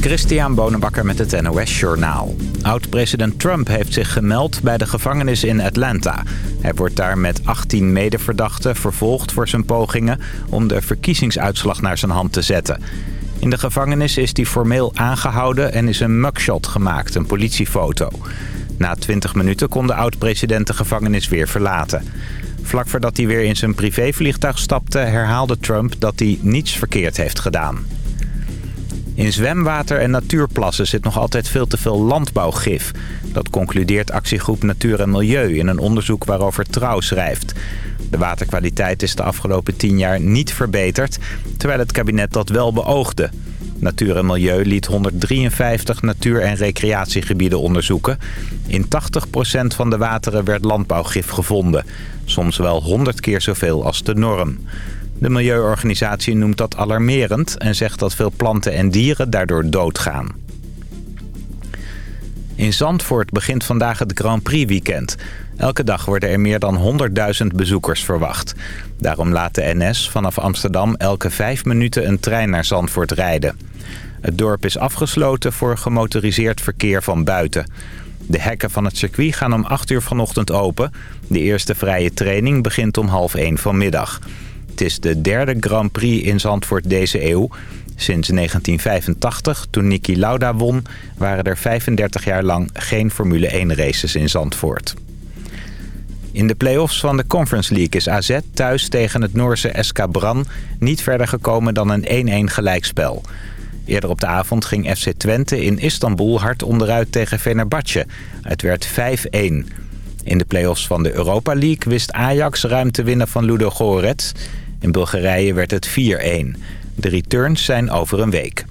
Christian Bonenbakker met het NOS Journaal. Oud-president Trump heeft zich gemeld bij de gevangenis in Atlanta. Hij wordt daar met 18 medeverdachten vervolgd voor zijn pogingen... om de verkiezingsuitslag naar zijn hand te zetten. In de gevangenis is hij formeel aangehouden en is een mugshot gemaakt, een politiefoto. Na 20 minuten kon de oud-president de gevangenis weer verlaten. Vlak voordat hij weer in zijn privévliegtuig stapte... herhaalde Trump dat hij niets verkeerd heeft gedaan. In zwemwater en natuurplassen zit nog altijd veel te veel landbouwgif. Dat concludeert actiegroep Natuur en Milieu in een onderzoek waarover Trouw schrijft. De waterkwaliteit is de afgelopen tien jaar niet verbeterd, terwijl het kabinet dat wel beoogde. Natuur en Milieu liet 153 natuur- en recreatiegebieden onderzoeken. In 80% van de wateren werd landbouwgif gevonden. Soms wel 100 keer zoveel als de norm. De milieuorganisatie noemt dat alarmerend en zegt dat veel planten en dieren daardoor doodgaan. In Zandvoort begint vandaag het Grand Prix weekend. Elke dag worden er meer dan 100.000 bezoekers verwacht. Daarom laat de NS vanaf Amsterdam elke vijf minuten een trein naar Zandvoort rijden. Het dorp is afgesloten voor gemotoriseerd verkeer van buiten. De hekken van het circuit gaan om 8 uur vanochtend open. De eerste vrije training begint om half 1 vanmiddag. Het is de derde Grand Prix in Zandvoort deze eeuw. Sinds 1985, toen Niki Lauda won, waren er 35 jaar lang geen Formule 1 races in Zandvoort. In de play-offs van de Conference League is AZ thuis tegen het Noorse SK Bran niet verder gekomen dan een 1-1 gelijkspel. Eerder op de avond ging FC Twente in Istanbul hard onderuit tegen Fenerbahce. Het werd 5-1. In de play-offs van de Europa League wist Ajax ruim te winnen van Ludo Gorets. In Bulgarije werd het 4-1. De returns zijn over een week.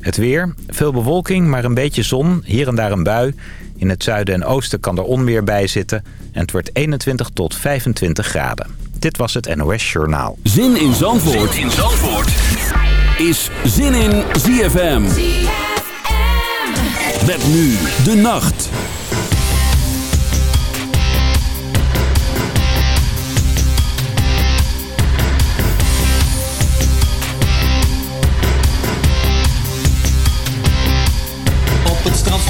Het weer, veel bewolking, maar een beetje zon, hier en daar een bui. In het zuiden en oosten kan er onweer bij zitten. En het wordt 21 tot 25 graden. Dit was het NOS Journaal. Zin in Zandvoort, zin in Zandvoort. is Zin in ZFM. ZFM. Met nu de nacht.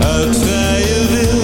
uit vrije wil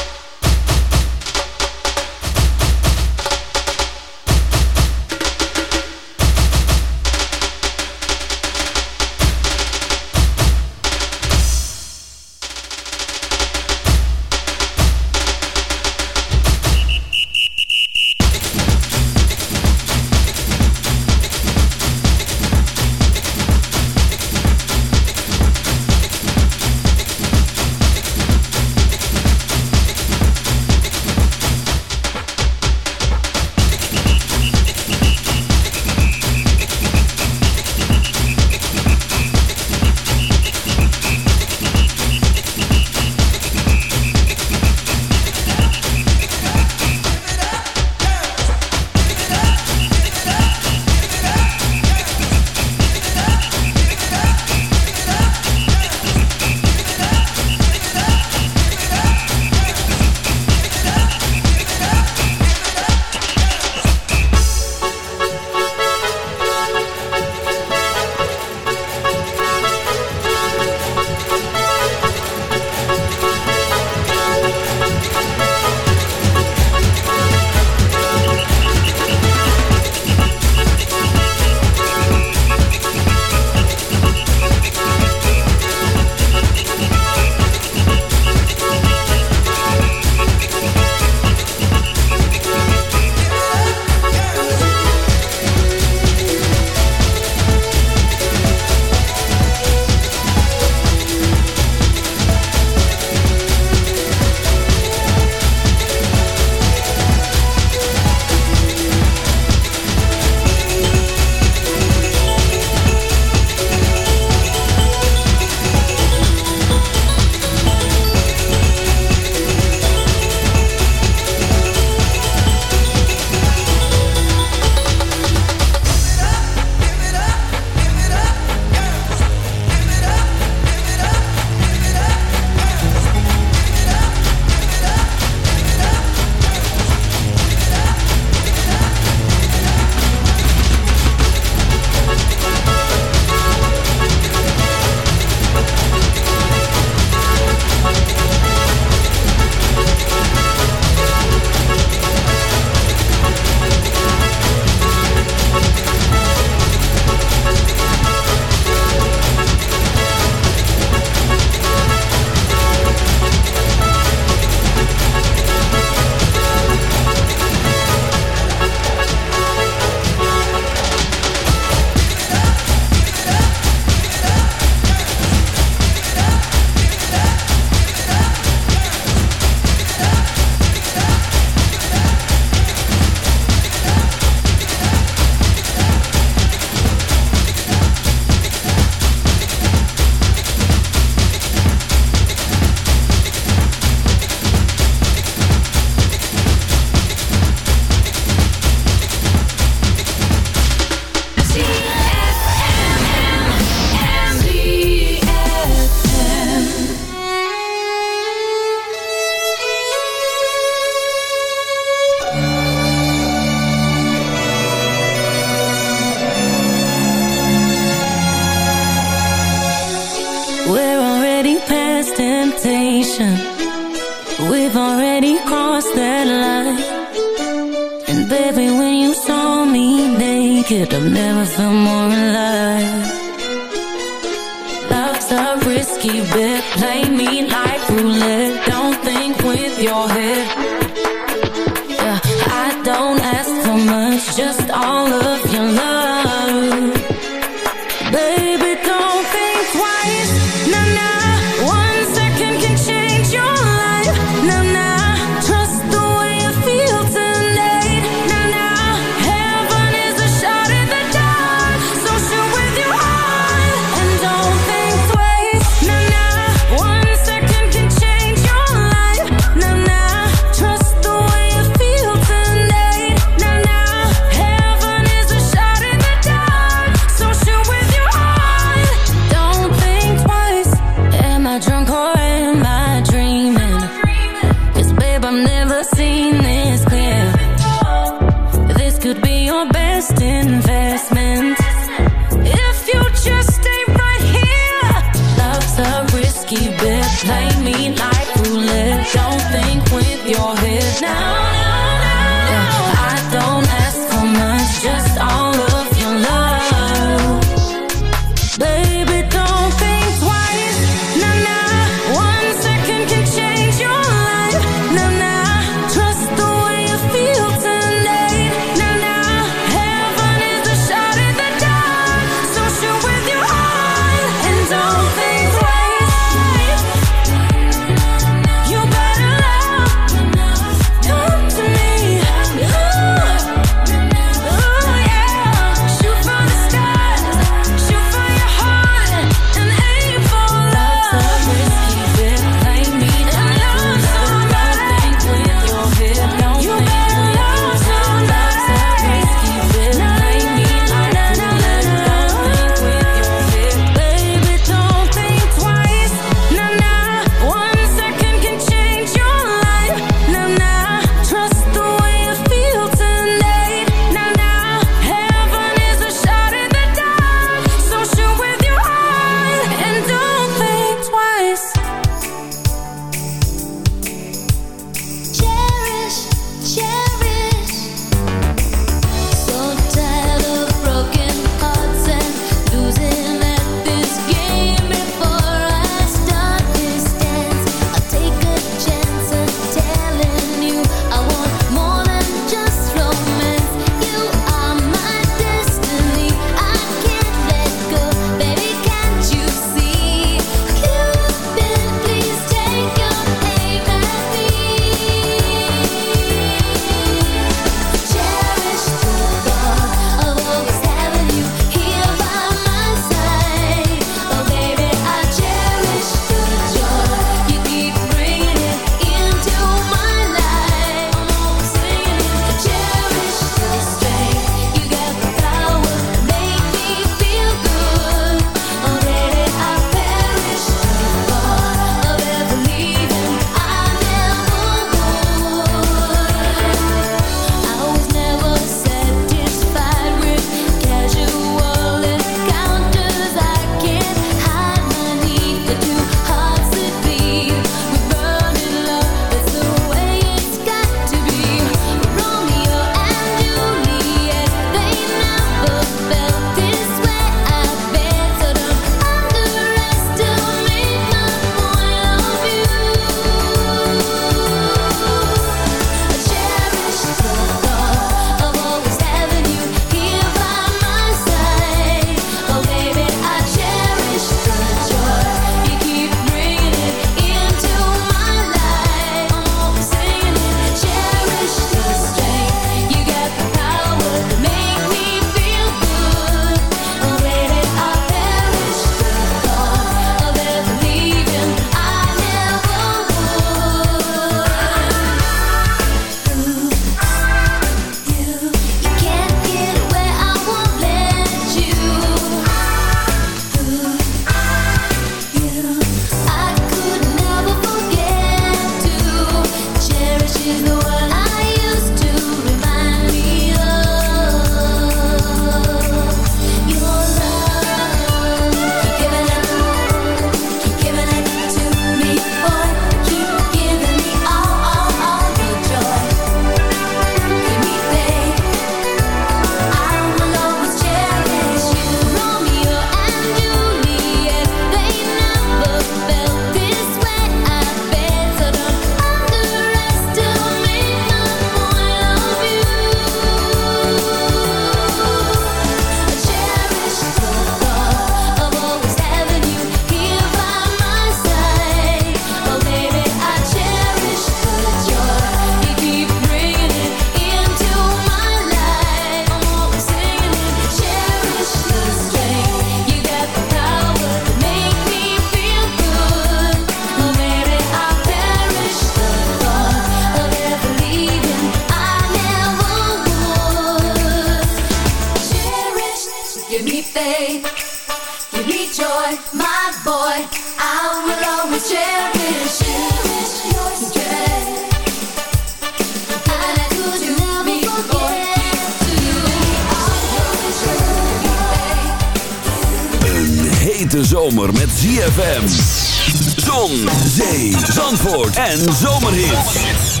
en zomerhit.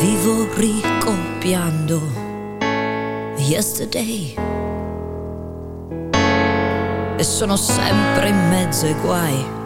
Vivo ricopiando yesterday. E sono sempre in mezzo ai guai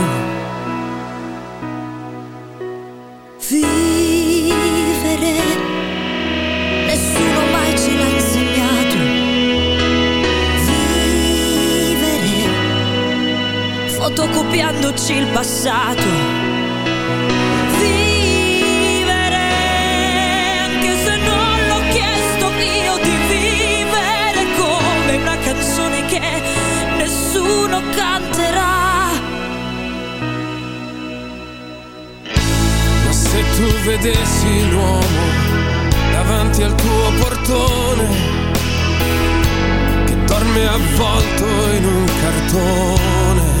Una canzone che nessuno canterà. Ma se tu vedessi l'uomo davanti al tuo portone che dorme avvolto in un cartone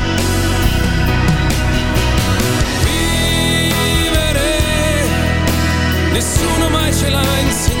nessuno mai ce l'ha insegnato.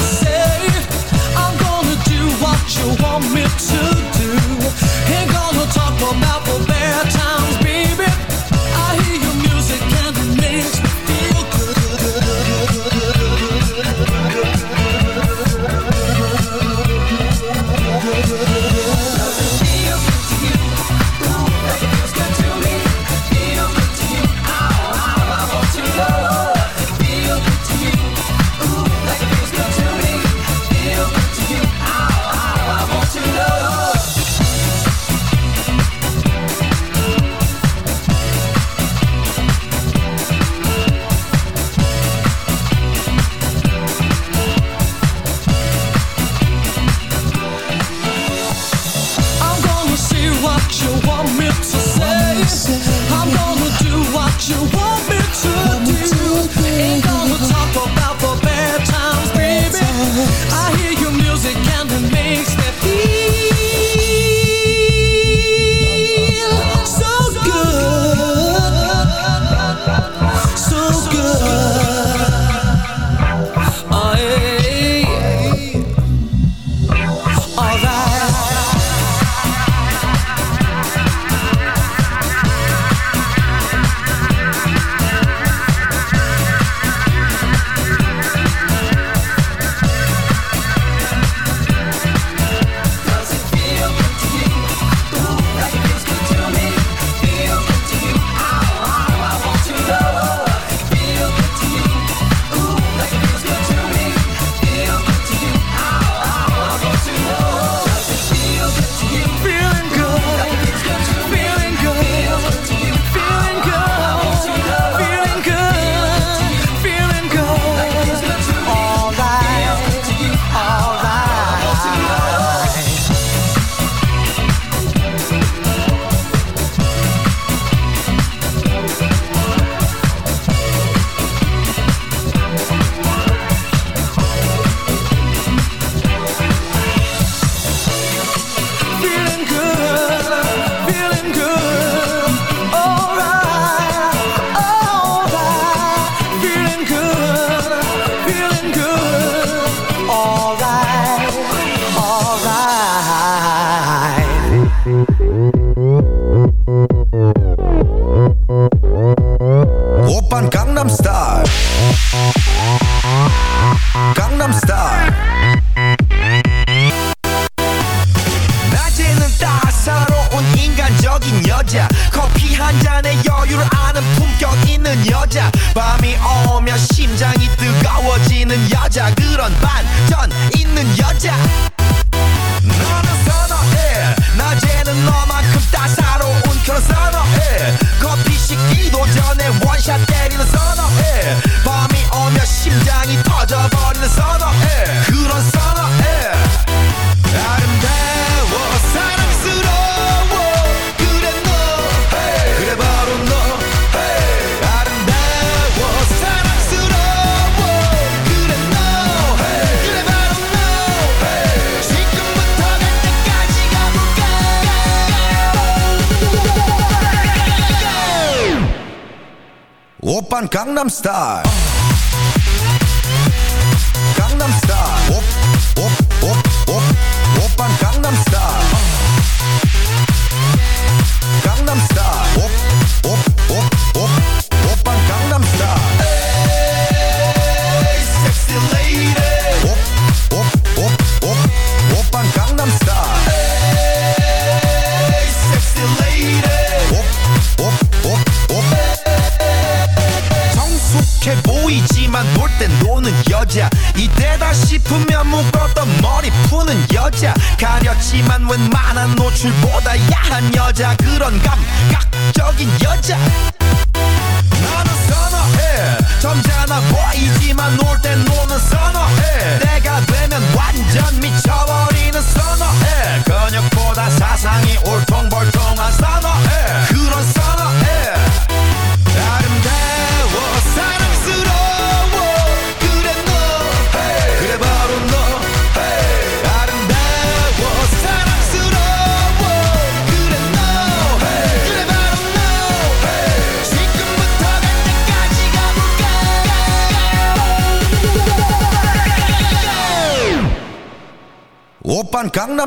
say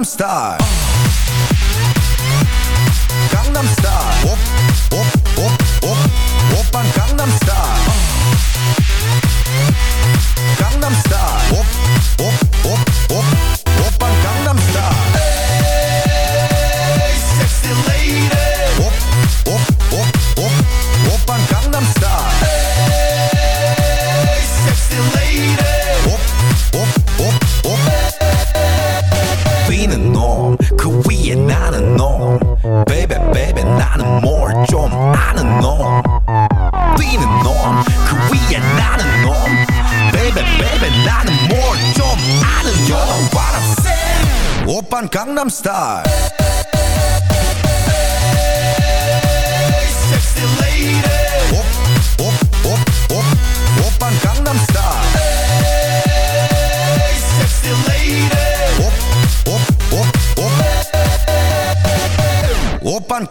I'm stuck baby baby 나는 뭘 좀 아는 놈 뛰는 놈 그 위에 나는 놈 baby baby 나는 뭘 좀 아는 놈 You know what I'm saying 오빤 강남스타일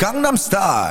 Gangnam Style.